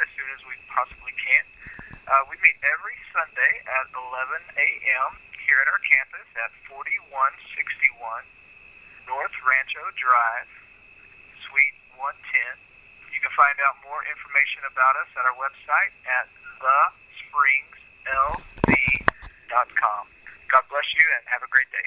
as soon as we possibly can. Uh, we meet every Sunday at 11 a.m. here at our campus at 4161 North Rancho Drive, Suite 110. You can find out more information about us at our website at thespringslv.com. God bless you and have a great day.